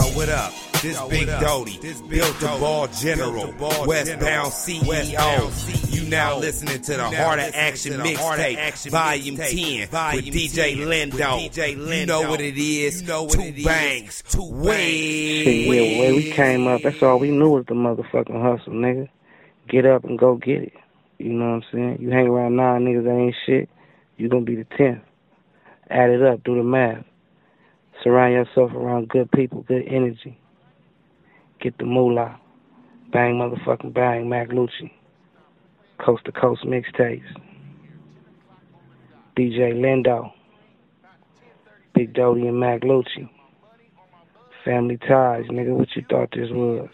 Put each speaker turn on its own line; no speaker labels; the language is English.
Yo, what up? This Big Doty, this built the ball general, westbound CEO. You now listening to the Heart of Action mixtape, volume 10, with DJ Lindo. You know what it is, two bangs, two ways.
Shit, yeah, where we came up, that's all we knew was the motherfucking hustle, nigga. Get up and go get it. You know what I'm saying? You hang around nine niggas that ain't shit, you gonna be the tenth. Add it up, do the math. Surround yourself around good people, good energy. Get the moolah. Bang motherfucking bang, Mac Lucci. Coast to coast mixtapes. DJ Lindo. Big Doty and Mac Lucci. Family ties, nigga. What you thought this was?